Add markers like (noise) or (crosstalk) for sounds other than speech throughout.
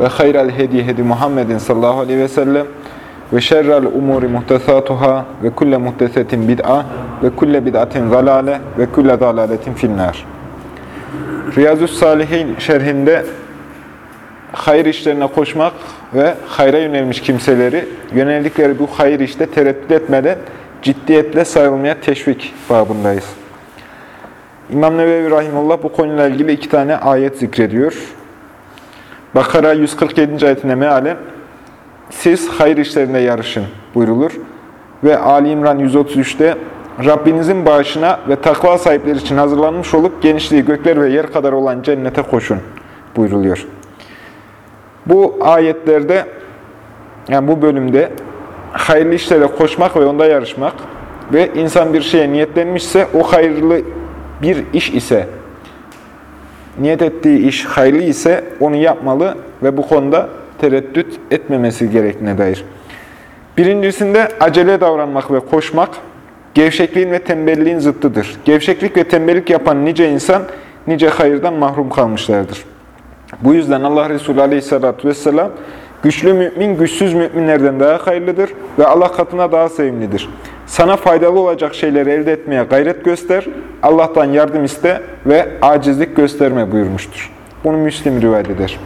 ve hayral hedi hedi Muhammedin sallallahu aleyhi ve sellem ve şerrel umuri muhtesatuhâ ve kulle muhtesetin bid'a ve kulle bid'atin zalale ve kulle zalaletin finnâr. Riyazus Salihin şerhinde hayır işlerine koşmak ve hayra yönelmiş kimseleri yöneldikleri bu hayır işte tereddüt etmeden ciddiyetle sarılmaya teşvik babındayız. İmam Nevevi Rahimullah bu konuyla ilgili iki tane ayet zikrediyor. Bakara 147. ayetine mealen siz hayır işlerinde yarışın buyrulur. Ve Ali İmran 133'te Rabbinizin bağışına ve takva sahipleri için hazırlanmış olup genişliği gökler ve yer kadar olan cennete koşun buyruluyor. Bu ayetlerde yani bu bölümde hayırlı işlere koşmak ve onda yarışmak ve insan bir şeye niyetlenmişse o hayırlı bir iş ise niyet ettiği iş hayırlı ise onu yapmalı ve bu konuda tereddüt etmemesi gerektiğine dair. Birincisinde acele davranmak ve koşmak, gevşekliğin ve tembelliğin zıttıdır. Gevşeklik ve tembellik yapan nice insan, nice hayırdan mahrum kalmışlardır. Bu yüzden Allah Resulü Aleyhisselatü Vesselam, güçlü mümin güçsüz müminlerden daha hayırlıdır ve Allah katına daha sevimlidir. Sana faydalı olacak şeyleri elde etmeye gayret göster, Allah'tan yardım iste ve acizlik gösterme buyurmuştur. Bunu Müslim rivayet eder.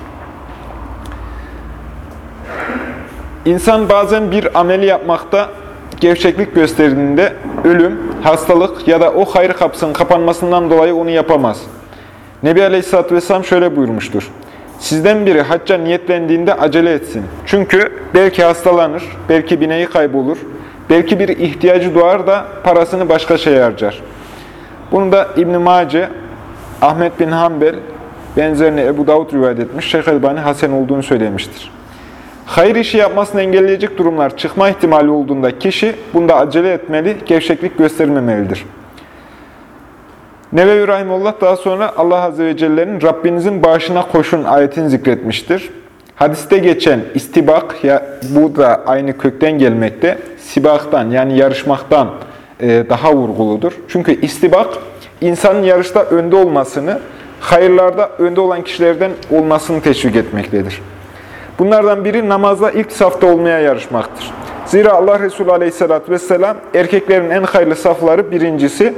İnsan bazen bir ameli yapmakta gevşeklik gösterdiğinde ölüm, hastalık ya da o hayır kapısının kapanmasından dolayı onu yapamaz. Nebi Aleyhisselatü Vesselam şöyle buyurmuştur. Sizden biri hacca niyetlendiğinde acele etsin. Çünkü belki hastalanır, belki bineği kaybolur, belki bir ihtiyacı doğar da parasını başka şeye harcar. Bunu da İbn-i Mace, Ahmet bin Hanbel, benzerini Ebu Davud rivayet etmiş, Şeyh Elbani Hasen olduğunu söylemiştir. Hayır işi yapmasını engelleyecek durumlar çıkma ihtimali olduğunda kişi bunda acele etmeli, gevşeklik göstermemelidir. Nevevi Rahimullah daha sonra Allah Azze ve Celle'nin Rabbinizin bağışına koşun ayetini zikretmiştir. Hadiste geçen istibak, ya bu da aynı kökten gelmekte, sibaktan yani yarışmaktan e, daha vurguludur. Çünkü istibak, insanın yarışta önde olmasını, hayırlarda önde olan kişilerden olmasını teşvik etmektedir. Bunlardan biri namazda ilk safta olmaya yarışmaktır. Zira Allah Resulü Aleyhisselatü Vesselam erkeklerin en hayırlı safları birincisi,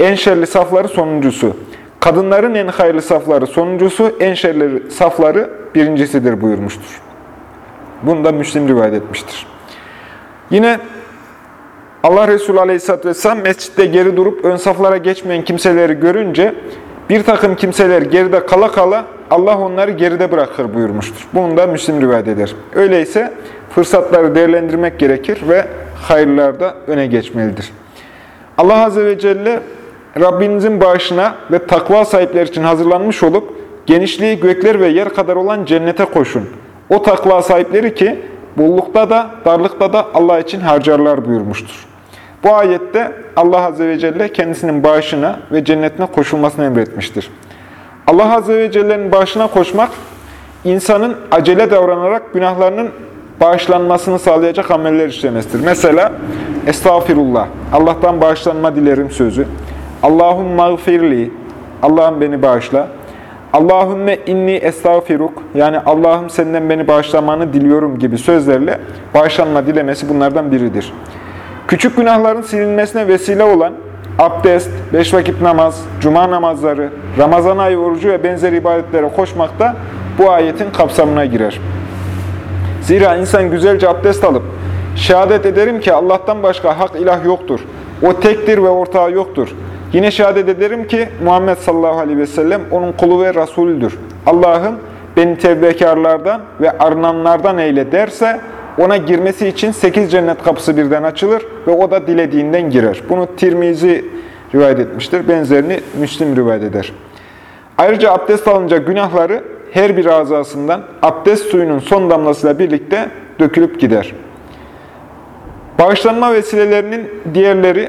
en şerli safları sonuncusu. Kadınların en hayırlı safları sonuncusu, en şerli safları birincisidir buyurmuştur. Bunu da Müslim rivayet etmiştir. Yine Allah Resulü Aleyhisselatü Vesselam mescitte geri durup ön saflara geçmeyen kimseleri görünce bir takım kimseler geride kala kala Allah onları geride bırakır buyurmuştur. Bunu da Müslim rivayet eder. Öyleyse fırsatları değerlendirmek gerekir ve hayırlarda öne geçmelidir. Allah Azze ve Celle Rabbinizin bağışına ve takva sahipleri için hazırlanmış olup genişliği gökler ve yer kadar olan cennete koşun. O takva sahipleri ki bollukta da darlıkta da Allah için harcarlar buyurmuştur. Bu ayette Allah Azze ve Celle kendisinin bağışına ve cennetine koşulmasını emretmiştir. Allah Azze ve Celle'nin bağışına koşmak, insanın acele davranarak günahlarının bağışlanmasını sağlayacak ameller işlemesidir. Mesela, Estağfirullah, Allah'tan bağışlanma dilerim sözü. Allahum mağfirli, Allah'ım beni bağışla. Allahümme inni estağfiruk, yani Allah'ım senden beni bağışlamanı diliyorum gibi sözlerle bağışlanma dilemesi bunlardan biridir. Küçük günahların silinmesine vesile olan abdest, beş vakit namaz, cuma namazları, Ramazan ayı orucu ve benzeri ibadetlere koşmak da bu ayetin kapsamına girer. Zira insan güzelce abdest alıp, şehadet ederim ki Allah'tan başka hak ilah yoktur. O tektir ve ortağı yoktur. Yine şehadet ederim ki Muhammed sallallahu aleyhi ve sellem onun kulu ve Resulüdür. Allah'ım beni tevbekarlardan ve arınanlardan eyle derse, ona girmesi için sekiz cennet kapısı birden açılır ve o da dilediğinden girer. Bunu Tirmizi rivayet etmiştir. Benzerini Müslim rivayet eder. Ayrıca abdest alınca günahları her bir azasından abdest suyunun son damlasıyla birlikte dökülüp gider. Bağışlanma vesilelerinin diğerleri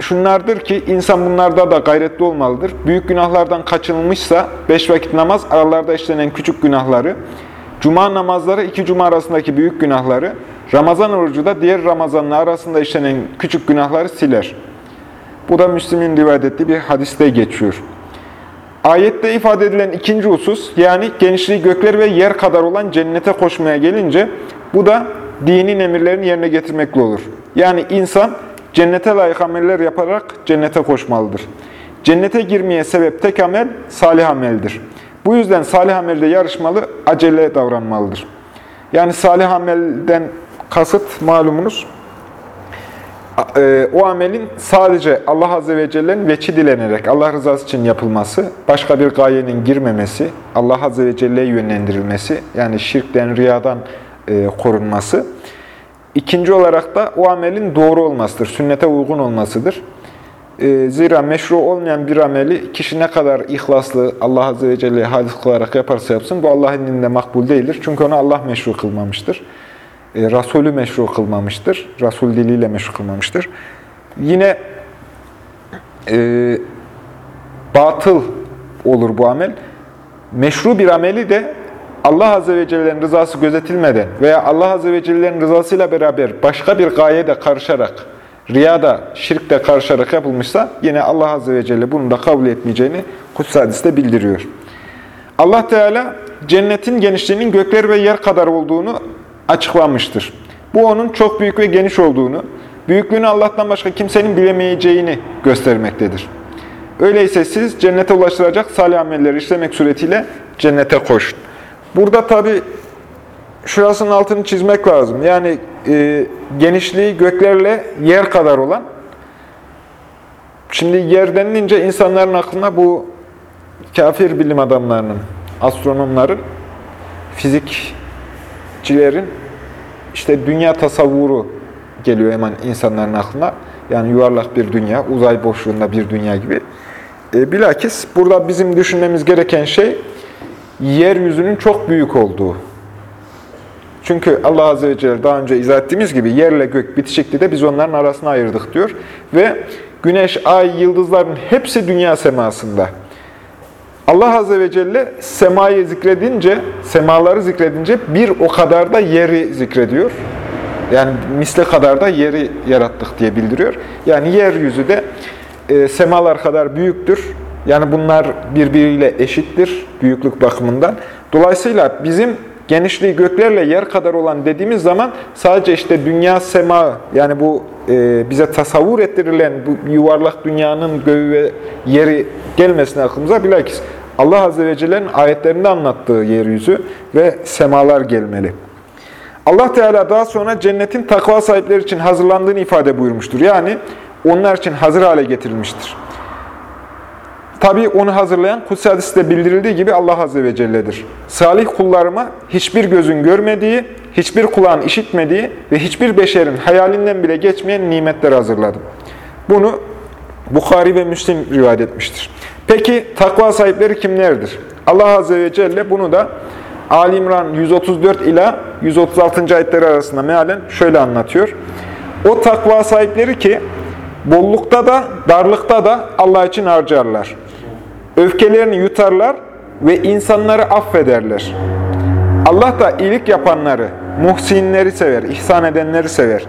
şunlardır ki insan bunlarda da gayretli olmalıdır. Büyük günahlardan kaçınılmışsa beş vakit namaz, aralarda işlenen küçük günahları, cuma namazları iki cuma arasındaki büyük günahları, Ramazan orucu da diğer Ramazanla arasında işlenen küçük günahları siler. Bu da Müslim'in rivayet ettiği bir hadiste geçiyor. Ayette ifade edilen ikinci husus, yani genişliği gökler ve yer kadar olan cennete koşmaya gelince, bu da dinin emirlerini yerine getirmekle olur. Yani insan cennete layık ameller yaparak cennete koşmalıdır. Cennete girmeye sebep tek amel, salih ameldir. Bu yüzden salih amelde yarışmalı, acele davranmalıdır. Yani salih amelden kasıt malumunuz, e, o amelin sadece Allah Azze ve Celle'nin veçi dilenerek, Allah rızası için yapılması, başka bir gayenin girmemesi, Allah Azze ve Celle'ye yönlendirilmesi, yani şirkten, riyadan e, korunması. İkinci olarak da o amelin doğru olmasıdır, sünnete uygun olmasıdır. E, zira meşru olmayan bir ameli kişi ne kadar ihlaslı, Allah Azze ve Celle'ye halis kılarak yaparsa yapsın, bu Allah'ın dininde makbul değildir. Çünkü onu Allah meşru kılmamıştır e, Rasulü meşru kılmamıştır. Rasul diliyle meşru kılmamıştır. Yine e, batıl olur bu amel. Meşru bir ameli de Allah Azze ve Celle'nin rızası gözetilmeden veya Allah Azze ve Celle'nin rızasıyla beraber başka bir gayede karışarak, riyada, şirkte karışarak yapılmışsa yine Allah Azze ve Celle bunu da kabul etmeyeceğini Kuts hadiste bildiriyor. Allah Teala cennetin genişliğinin gökler ve yer kadar olduğunu açıklanmıştır. Bu onun çok büyük ve geniş olduğunu, büyüklüğünü Allah'tan başka kimsenin bilemeyeceğini göstermektedir. Öyleyse siz cennete ulaştıracak salih amelleri işlemek suretiyle cennete koşun. Burada tabi şurasının altını çizmek lazım. Yani e, genişliği göklerle yer kadar olan, şimdi yer denilince insanların aklına bu kafir bilim adamlarının, astronomların, fizikçilerin işte dünya tasavvuru geliyor hemen insanların aklına. Yani yuvarlak bir dünya, uzay boşluğunda bir dünya gibi. E, bilakis burada bizim düşünmemiz gereken şey yeryüzünün çok büyük olduğu. Çünkü Allah Azze ve Celle daha önce izah ettiğimiz gibi yerle gök bitişikti de biz onların arasına ayırdık diyor. Ve güneş, ay, yıldızların hepsi dünya semasında. Allah Azze ve Celle semayı zikredince, semaları zikredince bir o kadar da yeri zikrediyor. Yani misle kadar da yeri yarattık diye bildiriyor. Yani yeryüzü de e, semalar kadar büyüktür. Yani bunlar birbiriyle eşittir büyüklük bakımından. Dolayısıyla bizim genişliği göklerle yer kadar olan dediğimiz zaman sadece işte dünya sema yani bu e, bize tasavvur ettirilen bu yuvarlak dünyanın göğü ve yeri gelmesine aklımıza bilakis Allah Azze ve Celle'nin ayetlerinde anlattığı yeryüzü ve semalar gelmeli. Allah Teala daha sonra cennetin takva sahipleri için hazırlandığını ifade buyurmuştur. Yani onlar için hazır hale getirilmiştir. Tabi onu hazırlayan Kutsi Hadis'te bildirildiği gibi Allah Azze ve Celle'dir. Salih kullarıma hiçbir gözün görmediği, hiçbir kulağın işitmediği ve hiçbir beşerin hayalinden bile geçmeyen nimetler hazırladım. Bunu Bukhari ve Müslim rivayet etmiştir. Peki takva sahipleri kimlerdir? Allah Azze ve Celle bunu da Ali İmran 134 ila 136. ayetleri arasında mealen şöyle anlatıyor. O takva sahipleri ki bollukta da darlıkta da Allah için harcarlar. Öfkelerini yutarlar ve insanları affederler. Allah da iyilik yapanları, muhsinleri sever, ihsan edenleri sever.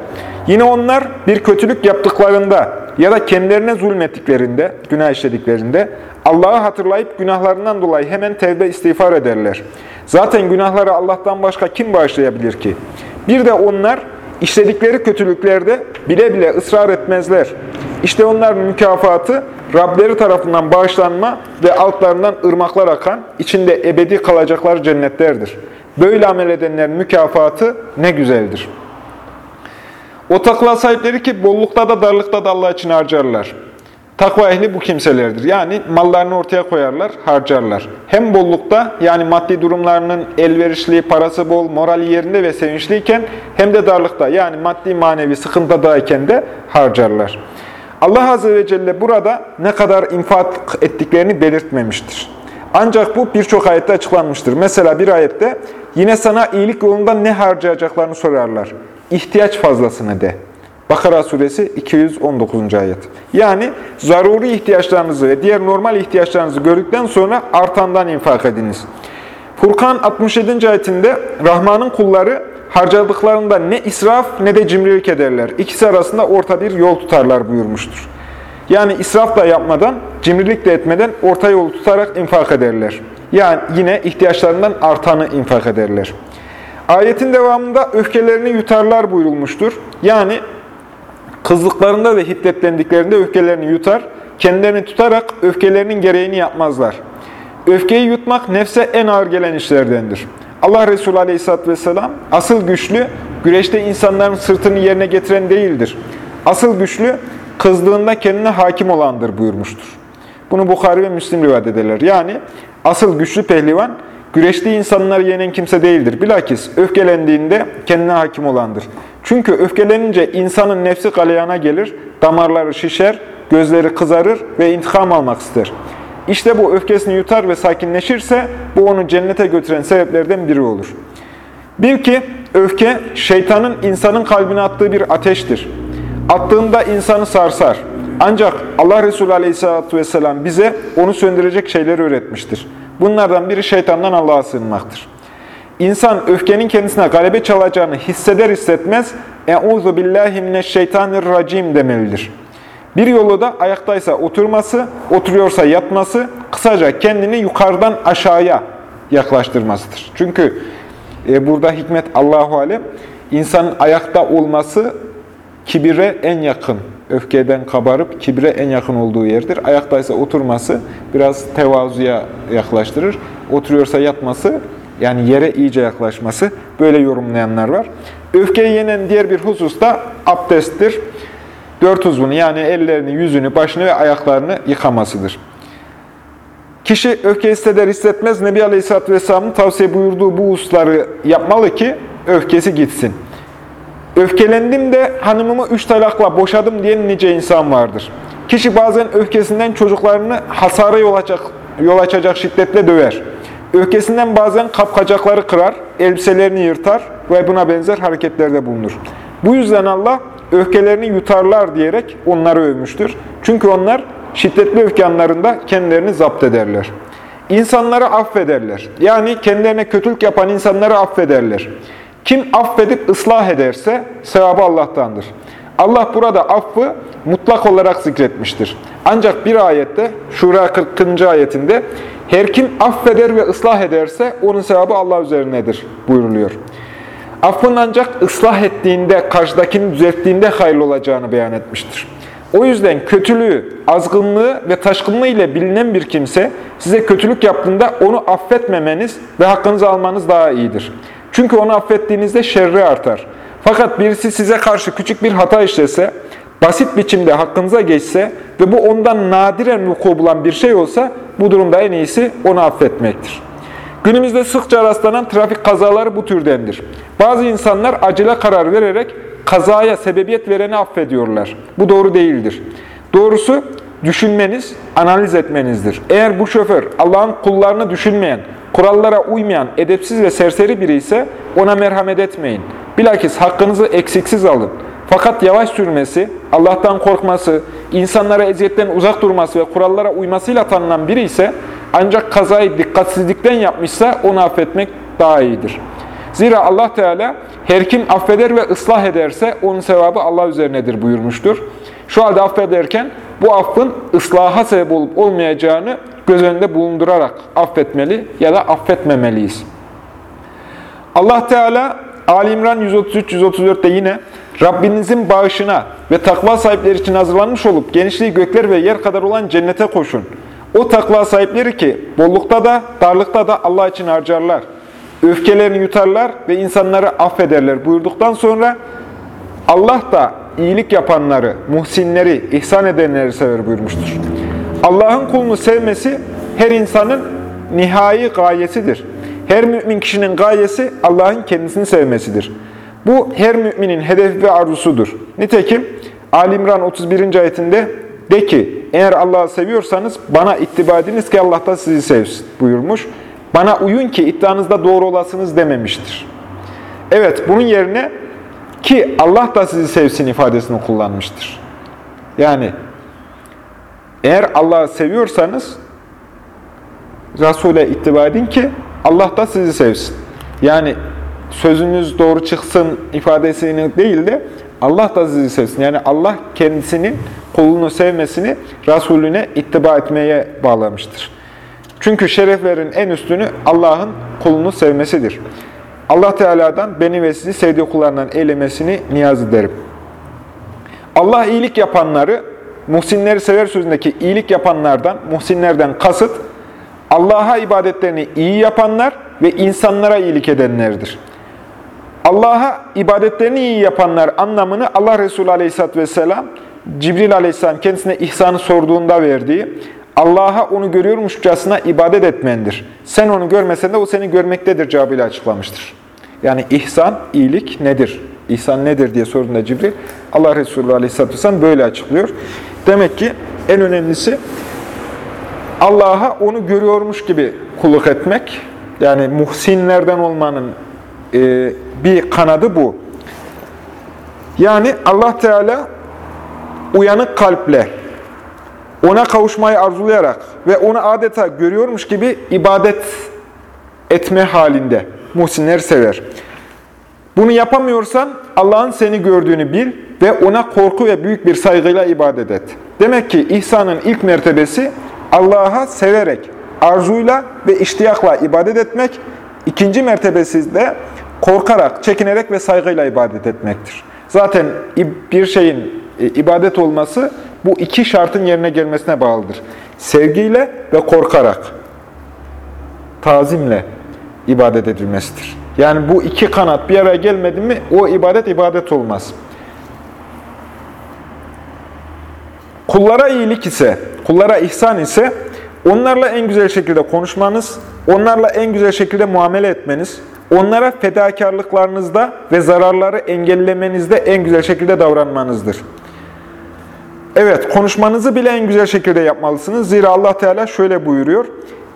Yine onlar bir kötülük yaptıklarında ya da kendilerine zulmettiklerinde, günah işlediklerinde Allah'ı hatırlayıp günahlarından dolayı hemen tevbe istiğfar ederler. Zaten günahları Allah'tan başka kim bağışlayabilir ki? Bir de onlar işledikleri kötülüklerde bile bile ısrar etmezler. İşte onların mükafatı Rableri tarafından bağışlanma ve altlarından ırmaklar akan, içinde ebedi kalacaklar cennetlerdir. Böyle amel edenlerin mükafatı ne güzeldir. O takva sahipleri ki bollukta da darlıkta da Allah için harcarlar. Takva ehli bu kimselerdir. Yani mallarını ortaya koyarlar, harcarlar. Hem bollukta yani maddi durumlarının elverişli, parası bol, morali yerinde ve sevinçliyken hem de darlıkta yani maddi manevi sıkıntıdayken de harcarlar. Allah Azze ve Celle burada ne kadar infak ettiklerini belirtmemiştir. Ancak bu birçok ayette açıklanmıştır. Mesela bir ayette yine sana iyilik yolunda ne harcayacaklarını sorarlar. İhtiyaç fazlasını de. Bakara suresi 219. ayet. Yani zaruri ihtiyaçlarınızı ve diğer normal ihtiyaçlarınızı gördükten sonra artandan infak ediniz. Furkan 67. ayetinde Rahman'ın kulları harcadıklarında ne israf ne de cimrilik ederler. İkisi arasında orta bir yol tutarlar buyurmuştur. Yani israf da yapmadan, cimrilik de etmeden orta yol tutarak infak ederler. Yani yine ihtiyaçlarından artanı infak ederler. Ayetin devamında öfkelerini yutarlar buyurulmuştur. Yani kızlıklarında ve hiddetlendiklerinde öfkelerini yutar, kendilerini tutarak öfkelerinin gereğini yapmazlar. Öfkeyi yutmak nefse en ağır gelen işlerdendir. Allah Resulü Aleyhisselatü Vesselam, asıl güçlü, güreşte insanların sırtını yerine getiren değildir. Asıl güçlü, kızdığında kendine hakim olandır buyurmuştur. Bunu Bukhari ve Müslim rivayet ederler. Yani asıl güçlü pehlivan, güreşte insanları yenen kimse değildir. Bilakis öfkelendiğinde kendine hakim olandır. Çünkü öfkelenince insanın nefsi galeyana gelir, damarları şişer, gözleri kızarır ve intikam almak ister. İşte bu öfkesini yutar ve sakinleşirse bu onu cennete götüren sebeplerden biri olur. Bil ki öfke şeytanın insanın kalbine attığı bir ateştir. Attığında insanı sarsar. Ancak Allah Resulü Aleyhisselatü Vesselam bize onu söndürecek şeyleri öğretmiştir. Bunlardan biri şeytandan Allah'a sığınmaktır. İnsan öfkenin kendisine galebe çalacağını hisseder hissetmez "Euzu billahi mineşşeytanirracim" demelidir. Bir yolu da ayaktaysa oturması, oturuyorsa yatması, kısaca kendini yukarıdan aşağıya yaklaştırmasıdır. Çünkü e, burada hikmet Allahu Alem, insanın ayakta olması kibire en yakın, öfkeden kabarıp kibire en yakın olduğu yerdir. Ayaktaysa oturması biraz tevazuya yaklaştırır. Oturuyorsa yatması, yani yere iyice yaklaşması, böyle yorumlayanlar var. Öfkeyi yenen diğer bir husus da abdesttir. Dört uzvunu yani ellerini, yüzünü, başını ve ayaklarını yıkamasıdır. Kişi öfke hisseder hissetmez Nebi Aleyhisselatü Vesselam'ın tavsiye buyurduğu bu hususları yapmalı ki öfkesi gitsin. Öfkelendim de hanımımı üç talakla boşadım diyen nice insan vardır. Kişi bazen öfkesinden çocuklarını hasara yol açacak, yol açacak şiddetle döver. Öfkesinden bazen kapkacakları kırar, elbiselerini yırtar ve buna benzer hareketlerde bulunur. Bu yüzden Allah öfkelerini yutarlar diyerek onları övmüştür. Çünkü onlar şiddetli öfke anlarında kendilerini zapt ederler. İnsanları affederler. Yani kendilerine kötülük yapan insanları affederler. Kim affedip ıslah ederse sevabı Allah'tandır. Allah burada affı mutlak olarak zikretmiştir. Ancak bir ayette, Şura 40. ayetinde, her kim affeder ve ıslah ederse onun sevabı Allah üzerinedir buyuruluyor. Affın ancak ıslah ettiğinde, karşıdakini düzelttiğinde hayırlı olacağını beyan etmiştir. O yüzden kötülüğü, azgınlığı ve taşkınlığı ile bilinen bir kimse size kötülük yaptığında onu affetmemeniz ve hakkınızı almanız daha iyidir. Çünkü onu affettiğinizde şerri artar. Fakat birisi size karşı küçük bir hata işlese, basit biçimde hakkınıza geçse ve bu ondan nadiren vuku bulan bir şey olsa bu durumda en iyisi onu affetmektir. Günümüzde sıkça rastlanan trafik kazaları bu türdendir. Bazı insanlar acele karar vererek kazaya sebebiyet vereni affediyorlar. Bu doğru değildir. Doğrusu düşünmeniz, analiz etmenizdir. Eğer bu şoför Allah'ın kullarını düşünmeyen, kurallara uymayan, edepsiz ve serseri biri ise ona merhamet etmeyin. Bilakis hakkınızı eksiksiz alın. Fakat yavaş sürmesi, Allah'tan korkması, insanlara eziyetten uzak durması ve kurallara uymasıyla tanınan biri ise ancak kazayı dikkatsizlikten yapmışsa onu affetmek daha iyidir. Zira Allah Teala her kim affeder ve ıslah ederse onun sevabı Allah üzerinedir buyurmuştur. Şu halde affederken bu affın ıslaha sebep olup olmayacağını göz önünde bulundurarak affetmeli ya da affetmemeliyiz. Allah Teala Ali İmran 133-134'te yine Rabbinizin bağışına ve takva sahipleri için hazırlanmış olup genişliği gökler ve yer kadar olan cennete koşun. O takva sahipleri ki bollukta da darlıkta da Allah için harcarlar. Öfkelerini yutarlar ve insanları affederler buyurduktan sonra Allah da iyilik yapanları, muhsinleri, ihsan edenleri sever buyurmuştur. Allah'ın kulunu sevmesi her insanın nihai gayesidir. Her mümin kişinin gayesi Allah'ın kendisini sevmesidir. Bu her müminin hedefi ve arzusudur. Nitekim Ali İmran 31. ayetinde De ki, eğer Allah'ı seviyorsanız bana ittiba ediniz ki Allah da sizi sevsin buyurmuş. Bana uyun ki iddianızda doğru olasınız dememiştir. Evet, bunun yerine ki Allah da sizi sevsin ifadesini kullanmıştır. Yani eğer Allah'ı seviyorsanız Resul'e ittiba edin ki Allah da sizi sevsin. Yani sözünüz doğru çıksın ifadesini değil de Allah da sizi sevsin. Yani Allah kendisinin kulunu sevmesini Resulüne ittiba etmeye bağlamıştır. Çünkü şereflerin en üstünü Allah'ın kulunu sevmesidir. Allah Teala'dan beni ve sizi sevdiği kullarından eylemesini niyaz ederim. Allah iyilik yapanları, muhsinleri sever sözündeki iyilik yapanlardan, muhsinlerden kasıt, Allah'a ibadetlerini iyi yapanlar ve insanlara iyilik edenlerdir. Allah'a ibadetlerini iyi yapanlar anlamını Allah Resulü Aleyhisselatü Vesselam, Cibril Aleyhisselam kendisine ihsanı sorduğunda verdiği, Allah'a onu görüyormuşçasına ibadet etmendir. Sen onu görmesen de o seni görmektedir cevabıyla açıklamıştır. Yani ihsan, iyilik nedir? İhsan nedir diye sorduğunda Cibril, Allah Resulü Aleyhisselatü Vesselam böyle açıklıyor. Demek ki en önemlisi Allah'a onu görüyormuş gibi kulluk etmek. Yani muhsinlerden olmanın e, bir kanadı bu. Yani Allah Teala uyanık kalple ona kavuşmayı arzulayarak ve onu adeta görüyormuş gibi ibadet etme halinde muhsinler sever. Bunu yapamıyorsan Allah'ın seni gördüğünü bil ve ona korku ve büyük bir saygıyla ibadet et. Demek ki ihsanın ilk mertebesi Allah'a severek, arzuyla ve iştiyakla ibadet etmek. İkinci mertebesi de korkarak, çekinerek ve saygıyla ibadet etmektir. Zaten bir şeyin e, ibadet olması bu iki şartın yerine gelmesine bağlıdır. Sevgiyle ve korkarak, tazimle ibadet edilmesidir. Yani bu iki kanat bir araya gelmedi mi o ibadet ibadet olmaz. Kullara iyilik ise, kullara ihsan ise onlarla en güzel şekilde konuşmanız, onlarla en güzel şekilde muamele etmeniz, onlara fedakarlıklarınızda ve zararları engellemenizde en güzel şekilde davranmanızdır. Evet, konuşmanızı bile en güzel şekilde yapmalısınız. Zira Allah Teala şöyle buyuruyor.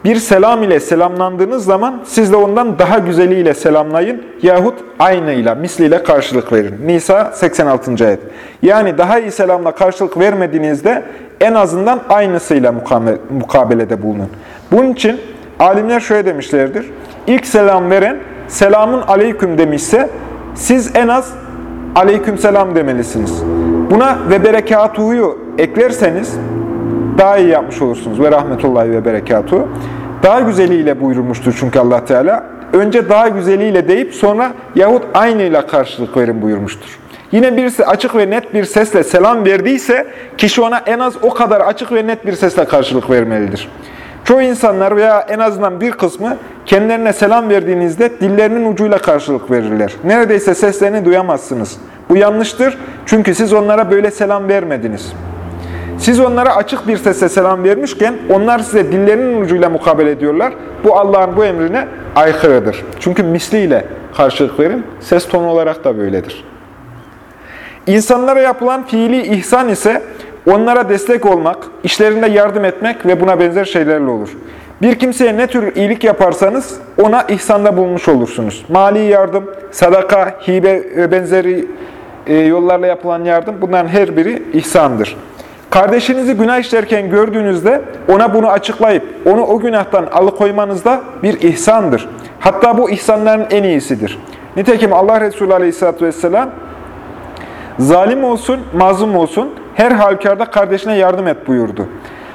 Bir selam ile selamlandığınız zaman siz de ondan daha güzeliyle selamlayın yahut aynıyla, misliyle karşılık verin. Nisa 86. ayet. Yani daha iyi selamla karşılık vermediğinizde en azından aynısıyla mukabelede bulunun. Bunun için alimler şöyle demişlerdir. İlk selam veren selamun aleyküm demişse siz en az aleyküm selam demelisiniz. Buna ve berekatuhu eklerseniz daha iyi yapmış olursunuz. Ve rahmetullahi ve berekatuhu. Daha güzeliyle buyurmuştur çünkü allah Teala. Önce daha güzeliyle deyip sonra yahut aynıyla karşılık verin buyurmuştur. Yine birisi açık ve net bir sesle selam verdiyse kişi ona en az o kadar açık ve net bir sesle karşılık vermelidir. Çoğu insanlar veya en azından bir kısmı kendilerine selam verdiğinizde dillerinin ucuyla karşılık verirler. Neredeyse seslerini duyamazsınız. Bu yanlıştır çünkü siz onlara böyle selam vermediniz. Siz onlara açık bir sesle selam vermişken onlar size dillerinin ucuyla mukabele ediyorlar. Bu Allah'ın bu emrine aykırıdır. Çünkü misliyle karşılık verin. Ses tonu olarak da böyledir. İnsanlara yapılan fiili ihsan ise onlara destek olmak, işlerinde yardım etmek ve buna benzer şeylerle olur. Bir kimseye ne tür iyilik yaparsanız ona ihsanda bulmuş olursunuz. Mali yardım, sadaka, hibe ve benzeri e, yollarla yapılan yardım bunların her biri ihsandır. Kardeşinizi günah işlerken gördüğünüzde ona bunu açıklayıp onu o günahtan alıkoymanız da bir ihsandır. Hatta bu ihsanların en iyisidir. Nitekim Allah Resulü Aleyhisselatü Vesselam zalim olsun, mazlum olsun her halükarda kardeşine yardım et buyurdu.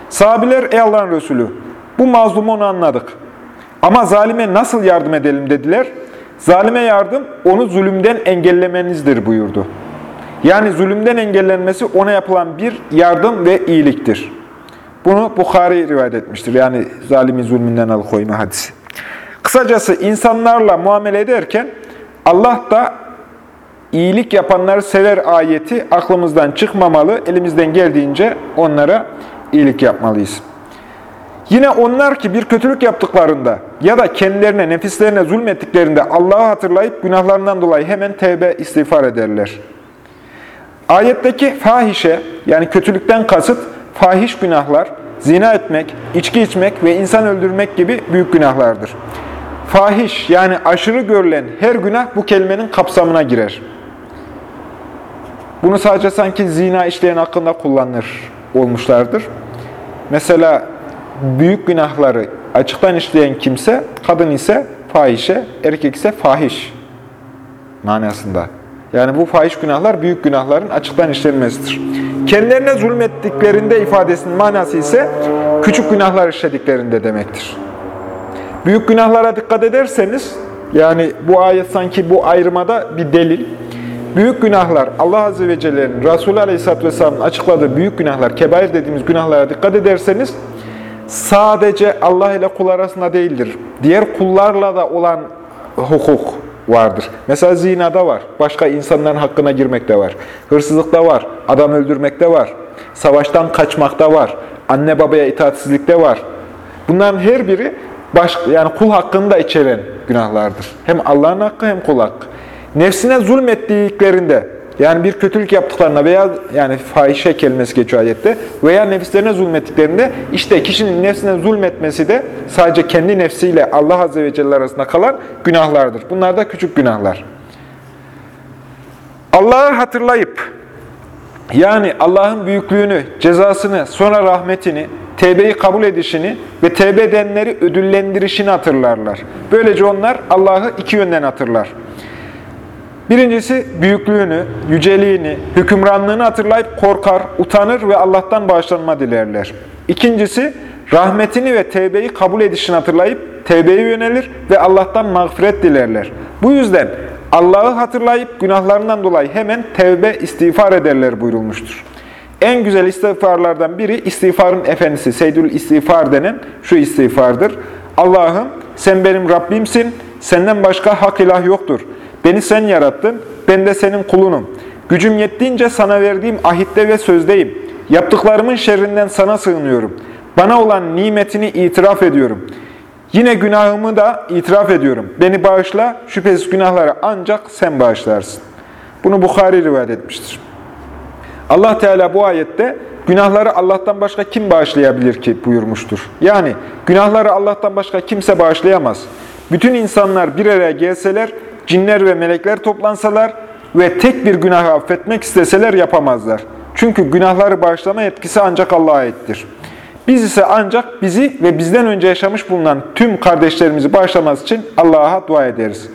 Sahabiler ey Allah'ın Resulü bu mazlumu onu anladık. Ama zalime nasıl yardım edelim dediler. Zalime yardım onu zulümden engellemenizdir buyurdu. Yani zulümden engellenmesi ona yapılan bir yardım ve iyiliktir. Bunu Bukhari rivayet etmiştir. Yani zalimi zulmünden alıkoyma hadisi. Kısacası insanlarla muamele ederken Allah da iyilik yapanları sever ayeti aklımızdan çıkmamalı. Elimizden geldiğince onlara iyilik yapmalıyız. Yine onlar ki bir kötülük yaptıklarında ya da kendilerine, nefislerine zulmettiklerinde Allah'ı hatırlayıp günahlarından dolayı hemen tevbe istiğfar ederler. Ayetteki fahişe yani kötülükten kasıt fahiş günahlar, zina etmek, içki içmek ve insan öldürmek gibi büyük günahlardır. Fahiş yani aşırı görülen her günah bu kelimenin kapsamına girer. Bunu sadece sanki zina işleyen hakkında kullanır olmuşlardır. Mesela büyük günahları açıktan işleyen kimse, kadın ise fahişe, erkek ise fahiş manasında. Yani bu fahiş günahlar büyük günahların açıktan işlenmesidir. Kendilerine zulmettiklerinde ifadesinin manası ise küçük günahlar işlediklerinde demektir. Büyük günahlara dikkat ederseniz, yani bu ayet sanki bu ayrımada bir delil. Büyük günahlar, Allah Azze ve Celle'nin Resulü Aleyhisselatü Vesselam'ın açıkladığı büyük günahlar, kebair dediğimiz günahlara dikkat ederseniz, sadece Allah ile kul arasında değildir. Diğer kullarla da olan hukuk vardır. Mesela zinada var, başka insanların hakkına girmekte var. Hırsızlıkta var, adam öldürmekte var. Savaştan kaçmakta var, anne babaya itaatsizlikte var. Bunların her biri baş, yani kul hakkını da içeren günahlardır. Hem Allah'ın hakkı hem kul hakkı. Nefsine zulmettiklerinde, yani bir kötülük yaptıklarına veya yani fahişe kelimesi geçiyor ayette veya nefislerine zulmettiklerinde işte kişinin nefsine zulmetmesi de sadece kendi nefsiyle Allah Azze ve Celle arasında kalan günahlardır. Bunlar da küçük günahlar. Allah'ı hatırlayıp yani Allah'ın büyüklüğünü, cezasını, sonra rahmetini, tevbeyi kabul edişini ve tevbe edenleri ödüllendirişini hatırlarlar. Böylece onlar Allah'ı iki yönden hatırlar. Birincisi büyüklüğünü, yüceliğini, hükümranlığını hatırlayıp korkar, utanır ve Allah'tan bağışlanma dilerler. İkincisi rahmetini ve tevbeyi kabul edişini hatırlayıp tevbeye yönelir ve Allah'tan mağfiret dilerler. Bu yüzden Allah'ı hatırlayıp günahlarından dolayı hemen tevbe istiğfar ederler buyurulmuştur. En güzel istiğfarlardan biri istiğfarın efendisi, Seydül İstiğfar denen şu istiğfardır. Allah'ım sen benim Rabbimsin, senden başka hak ilah yoktur. Beni sen yarattın, ben de senin kulunum. Gücüm yettiğince sana verdiğim ahitte ve sözdeyim. Yaptıklarımın şerrinden sana sığınıyorum. Bana olan nimetini itiraf ediyorum. Yine günahımı da itiraf ediyorum. Beni bağışla, şüphesiz günahları ancak sen bağışlarsın. Bunu Bukhari rivayet etmiştir. Allah Teala bu ayette günahları Allah'tan başka kim bağışlayabilir ki buyurmuştur. Yani günahları Allah'tan başka kimse bağışlayamaz. Bütün insanlar bir araya gelseler, cinler ve melekler toplansalar ve tek bir günahı affetmek isteseler yapamazlar. Çünkü günahları bağışlama etkisi ancak Allah'a aittir. Biz ise ancak bizi ve bizden önce yaşamış bulunan tüm kardeşlerimizi bağışlaması için Allah'a dua ederiz.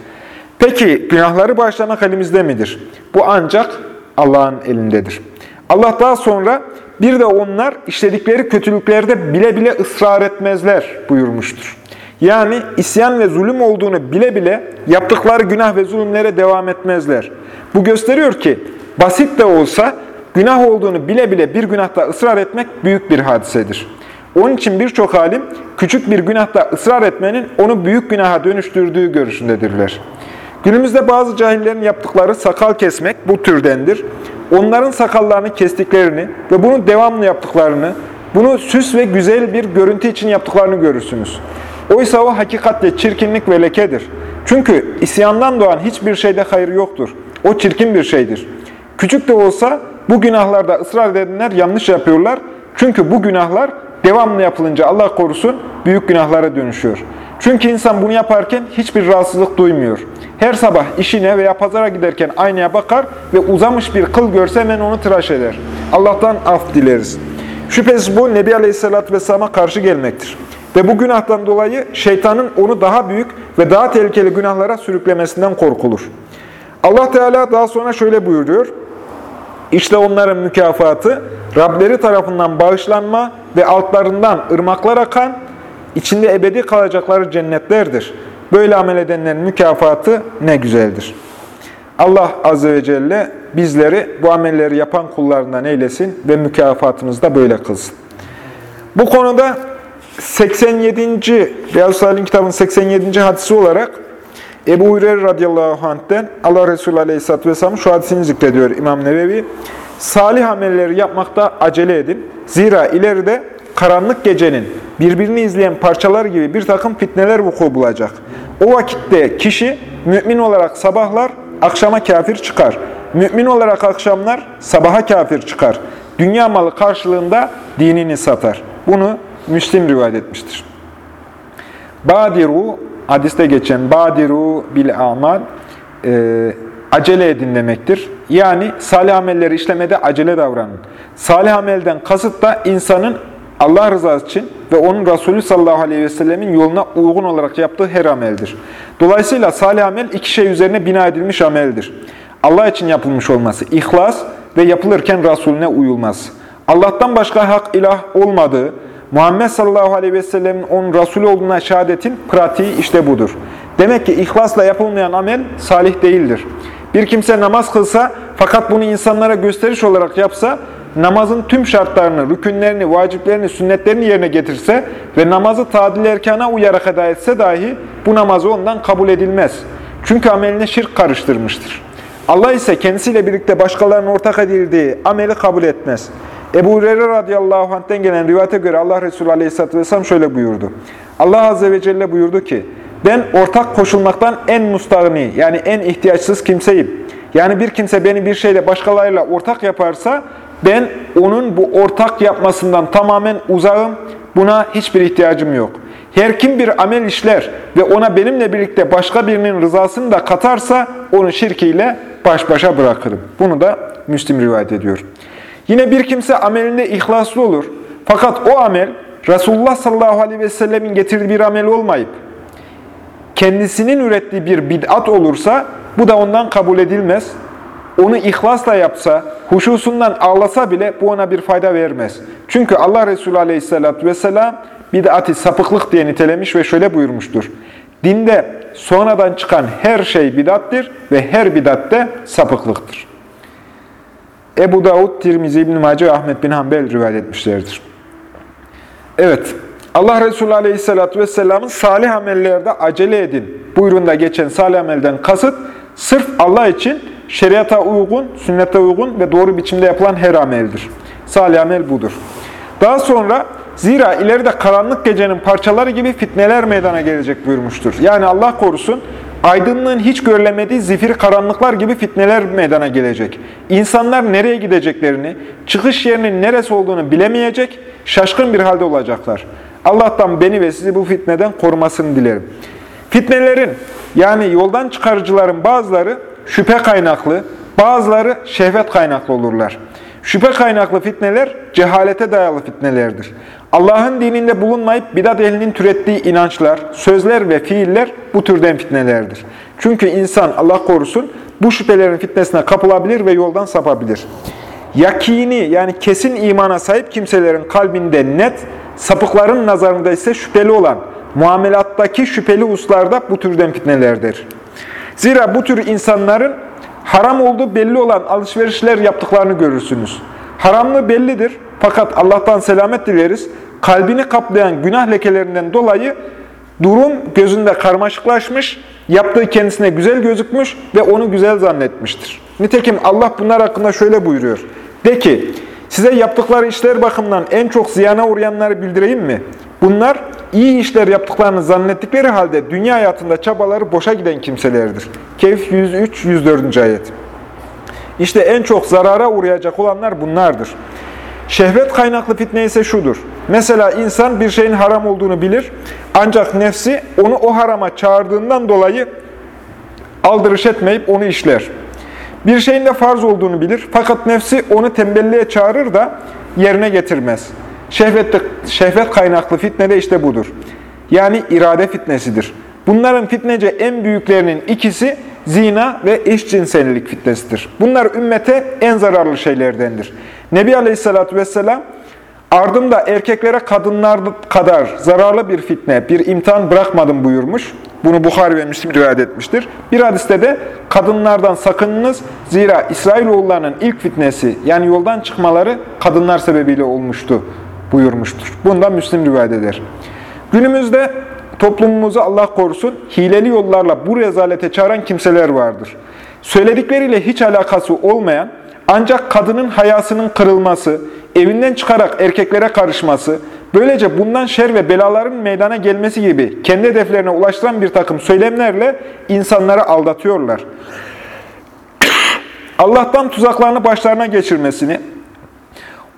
Peki günahları bağışlamak elimizde midir? Bu ancak Allah'ın elindedir. Allah daha sonra bir de onlar işledikleri kötülüklerde bile bile ısrar etmezler buyurmuştur. Yani isyan ve zulüm olduğunu bile bile yaptıkları günah ve zulümlere devam etmezler. Bu gösteriyor ki basit de olsa günah olduğunu bile bile bir günahta ısrar etmek büyük bir hadisedir. Onun için birçok alim küçük bir günahta ısrar etmenin onu büyük günaha dönüştürdüğü görüşündedirler. Günümüzde bazı cahillerin yaptıkları sakal kesmek bu türdendir. Onların sakallarını kestiklerini ve bunu devamlı yaptıklarını, bunu süs ve güzel bir görüntü için yaptıklarını görürsünüz. Oysa o hakikatle çirkinlik ve lekedir. Çünkü isyandan doğan hiçbir şeyde hayır yoktur. O çirkin bir şeydir. Küçük de olsa bu günahlarda ısrar edenler yanlış yapıyorlar. Çünkü bu günahlar devamlı yapılınca Allah korusun büyük günahlara dönüşüyor. Çünkü insan bunu yaparken hiçbir rahatsızlık duymuyor. Her sabah işine veya pazara giderken aynaya bakar ve uzamış bir kıl görse hemen onu tıraş eder. Allah'tan af dileriz. Şüphesiz bu Nebi Aleyhisselatü Vesselam'a karşı gelmektir. Ve bu günahtan dolayı şeytanın onu daha büyük ve daha tehlikeli günahlara sürüklemesinden korkulur. Allah Teala daha sonra şöyle buyuruyor. İşte onların mükafatı Rableri tarafından bağışlanma ve altlarından ırmaklar akan, içinde ebedi kalacakları cennetlerdir. Böyle amel edenlerin mükafatı ne güzeldir. Allah Azze ve Celle bizleri bu amelleri yapan kullarından eylesin ve mükafatımızı da böyle kılsın. Bu konuda 87. Riyaz-ı Salih'in kitabının 87. hadisi olarak Ebu Hureyre radıyallahu anh'ten Allah Resulü aleyhisselatü vesselam şu hadisini zikrediyor İmam Nevevi. Salih amelleri yapmakta acele edin. Zira ileride karanlık gecenin birbirini izleyen parçalar gibi bir takım fitneler vuku bulacak. O vakitte kişi mümin olarak sabahlar, akşama kafir çıkar. Mümin olarak akşamlar, sabaha kafir çıkar. dünya malı karşılığında dinini satar. Bunu Müslim rivayet etmiştir. Badiru, hadiste geçen badiru bil amal, e, acele edin demektir. Yani salih amelleri işlemede acele davranın. Salih amelden kasıt da insanın Allah rızası için ve onun Resulü sallallahu aleyhi ve sellemin yoluna uygun olarak yaptığı her ameldir. Dolayısıyla salih amel iki şey üzerine bina edilmiş ameldir. Allah için yapılmış olması, ihlas ve yapılırken Resulüne uyulması. Allah'tan başka hak ilah olmadığı, Muhammed sallallahu aleyhi ve sellemin onun Resulü olduğuna şehadetin pratiği işte budur. Demek ki ihlasla yapılmayan amel salih değildir. Bir kimse namaz kılsa fakat bunu insanlara gösteriş olarak yapsa, namazın tüm şartlarını, rükünlerini, vaciplerini, sünnetlerini yerine getirse ve namazı tadil erkana uyarak eda etse dahi bu namazı ondan kabul edilmez. Çünkü ameline şirk karıştırmıştır. Allah ise kendisiyle birlikte başkalarının ortak edildiği ameli kabul etmez. Ebu Hureyre radıyallahu anh'ten gelen rivayete göre Allah Resulü aleyhisselatü vesselam şöyle buyurdu. Allah azze ve celle buyurdu ki, ben ortak koşulmaktan en mustağni, yani en ihtiyaçsız kimseyim. Yani bir kimse beni bir şeyle başkalarıyla ortak yaparsa, ben onun bu ortak yapmasından tamamen uzağım, buna hiçbir ihtiyacım yok. Her kim bir amel işler ve ona benimle birlikte başka birinin rızasını da katarsa, onu şirkiyle baş başa bırakırım. Bunu da Müslim rivayet ediyor. Yine bir kimse amelinde ihlaslı olur. Fakat o amel Resulullah sallallahu aleyhi ve sellemin getirdiği bir amel olmayıp kendisinin ürettiği bir bid'at olursa bu da ondan kabul edilmez. Onu ihlasla yapsa, huşusundan ağlasa bile bu ona bir fayda vermez. Çünkü Allah Resulü aleyhissalatü vesselam bid'ati sapıklık diye nitelemiş ve şöyle buyurmuştur. Dinde sonradan çıkan her şey bidattir ve her bidatte sapıklıktır. Ebu Davud, Tirmizi, İbn-i Mace Ahmet bin Hanbel rivayet etmişlerdir. Evet, Allah Resulü Aleyhisselatü Vesselam'ın salih amellerde acele edin buyruğunda geçen salih amelden kasıt, sırf Allah için şeriata uygun, sünnete uygun ve doğru biçimde yapılan her ameldir. Salih amel budur. Daha sonra, zira ileride karanlık gecenin parçaları gibi fitneler meydana gelecek buyurmuştur. Yani Allah korusun, aydınlığın hiç görülemediği zifir karanlıklar gibi fitneler meydana gelecek. İnsanlar nereye gideceklerini, çıkış yerinin neresi olduğunu bilemeyecek, şaşkın bir halde olacaklar. Allah'tan beni ve sizi bu fitneden korumasını dilerim. Fitnelerin yani yoldan çıkarıcıların bazıları şüphe kaynaklı, bazıları şehvet kaynaklı olurlar. Şüphe kaynaklı fitneler cehalete dayalı fitnelerdir. Allah'ın dininde bulunmayıp bidat ehlinin türettiği inançlar, sözler ve fiiller bu türden fitnelerdir. Çünkü insan Allah korusun bu şüphelerin fitnesine kapılabilir ve yoldan sapabilir. Yakini yani kesin imana sahip kimselerin kalbinde net, sapıkların nazarında ise şüpheli olan, muamelattaki şüpheli uslarda bu türden fitnelerdir. Zira bu tür insanların haram olduğu belli olan alışverişler yaptıklarını görürsünüz. Haramlığı bellidir fakat Allah'tan selamet dileriz. Kalbini kaplayan günah lekelerinden dolayı durum gözünde karmaşıklaşmış, yaptığı kendisine güzel gözükmüş ve onu güzel zannetmiştir. Nitekim Allah bunlar hakkında şöyle buyuruyor. De ki, size yaptıkları işler bakımından en çok ziyana uğrayanları bildireyim mi? Bunlar iyi işler yaptıklarını zannettikleri halde dünya hayatında çabaları boşa giden kimselerdir. Keyf 103-104. ayet. İşte en çok zarara uğrayacak olanlar bunlardır. Şehvet kaynaklı fitne ise şudur. Mesela insan bir şeyin haram olduğunu bilir ancak nefsi onu o harama çağırdığından dolayı aldırış etmeyip onu işler. Bir şeyin de farz olduğunu bilir fakat nefsi onu tembelliğe çağırır da yerine getirmez. Şehvet, şehvet kaynaklı fitne de işte budur. Yani irade fitnesidir. Bunların fitnece en büyüklerinin ikisi zina ve eşcinsellik fitnesidir. Bunlar ümmete en zararlı şeylerdendir. Nebi Aleyhisselatü Vesselam ardımda erkeklere kadınlar kadar zararlı bir fitne, bir imtihan bırakmadım buyurmuş. Bunu Bukhari ve Müslim rivayet etmiştir. Bir hadiste de kadınlardan sakınınız. Zira İsrailoğullarının ilk fitnesi yani yoldan çıkmaları kadınlar sebebiyle olmuştu buyurmuştur. Bundan Müslim rivayet eder. Günümüzde toplumumuzu Allah korusun hileli yollarla bu rezalete çağıran kimseler vardır. Söyledikleriyle hiç alakası olmayan ancak kadının hayasının kırılması, evinden çıkarak erkeklere karışması, böylece bundan şer ve belaların meydana gelmesi gibi kendi hedeflerine ulaştıran bir takım söylemlerle insanları aldatıyorlar. (coughs) Allah'tan tuzaklarını başlarına geçirmesini,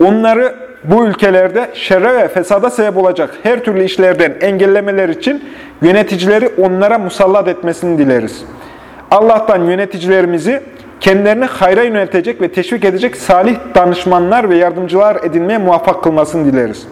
onları bu ülkelerde şerre ve fesada sebep olacak her türlü işlerden engellemeler için yöneticileri onlara musallat etmesini dileriz. Allah'tan yöneticilerimizi kendilerini hayra yöneltecek ve teşvik edecek salih danışmanlar ve yardımcılar edinmeye muvaffak kılmasını dileriz.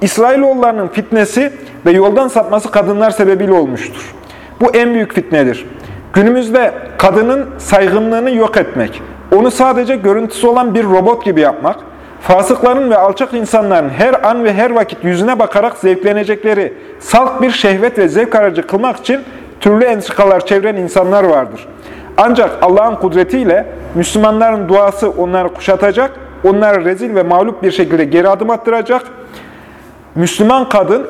İsrailoğullarının fitnesi ve yoldan sapması kadınlar sebebiyle olmuştur. Bu en büyük fitnedir. Günümüzde kadının saygınlığını yok etmek, onu sadece görüntüsü olan bir robot gibi yapmak, fasıkların ve alçak insanların her an ve her vakit yüzüne bakarak zevklenecekleri salt bir şehvet ve zevk aracı kılmak için türlü entrikalar çeviren insanlar vardır. Ancak Allah'ın kudretiyle Müslümanların duası onları kuşatacak, onları rezil ve mağlup bir şekilde geri adım attıracak. Müslüman kadın,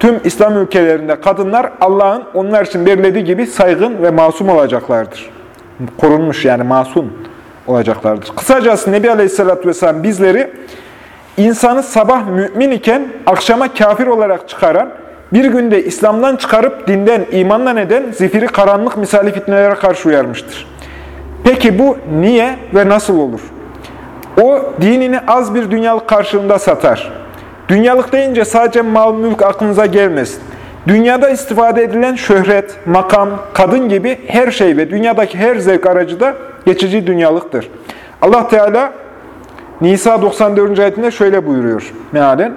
tüm İslam ülkelerinde kadınlar Allah'ın onlar için belirlediği gibi saygın ve masum olacaklardır. Korunmuş yani masum olacaklardır. Kısacası Nebi Aleyhisselatü Vesselam bizleri insanı sabah mümin iken akşama kafir olarak çıkaran, bir günde İslam'dan çıkarıp dinden, imandan eden zifiri karanlık misali fitnelere karşı uyarmıştır. Peki bu niye ve nasıl olur? O dinini az bir dünyalık karşılığında satar. Dünyalık deyince sadece mal, mülk aklınıza gelmesin. Dünyada istifade edilen şöhret, makam, kadın gibi her şey ve dünyadaki her zevk aracı da geçici dünyalıktır. Allah Teala Nisa 94. ayetinde şöyle buyuruyor mealen.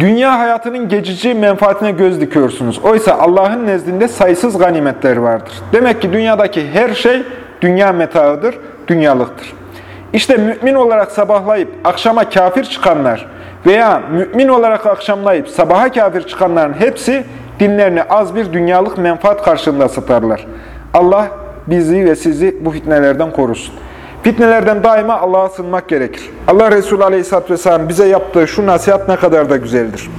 Dünya hayatının geçici menfaatine göz dikiyorsunuz. Oysa Allah'ın nezdinde sayısız ganimetler vardır. Demek ki dünyadaki her şey dünya metaıdır, dünyalıktır. İşte mümin olarak sabahlayıp akşama kafir çıkanlar veya mümin olarak akşamlayıp sabaha kafir çıkanların hepsi dinlerini az bir dünyalık menfaat karşılığında satarlar. Allah bizi ve sizi bu fitnelerden korusun. Fitnelerden daima Allah'a sığınmak gerekir. Allah Resulü Aleyhisselatü Vesselam bize yaptığı şu nasihat ne kadar da güzeldir.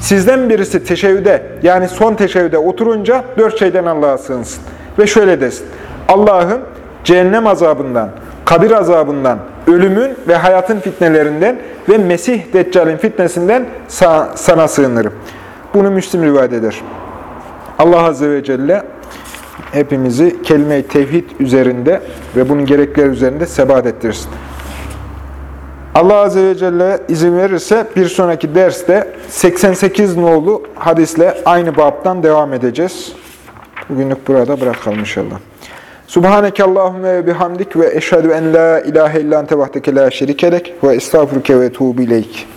Sizden birisi teşebbüde yani son teşebbüde oturunca dört şeyden Allah'a sığınsın. Ve şöyle desin. Allah'ım cehennem azabından, kabir azabından, ölümün ve hayatın fitnelerinden ve Mesih Deccal'in fitnesinden sana sığınırım. Bunu Müslim rivayet eder. Allah Azze ve Celle hepimizi kelime-i tevhid üzerinde ve bunun gerekleri üzerinde sebat ettirsin. Allah Azze ve Celle izin verirse bir sonraki derste 88 nolu hadisle aynı babdan devam edeceğiz. Bugünlük burada bırakalım inşallah. Subhaneke Allahümme ve bihamdik ve eşhedü en la ilahe illa ente vahdeke la şerikelek ve estağfurke ve tuğbu ileyk.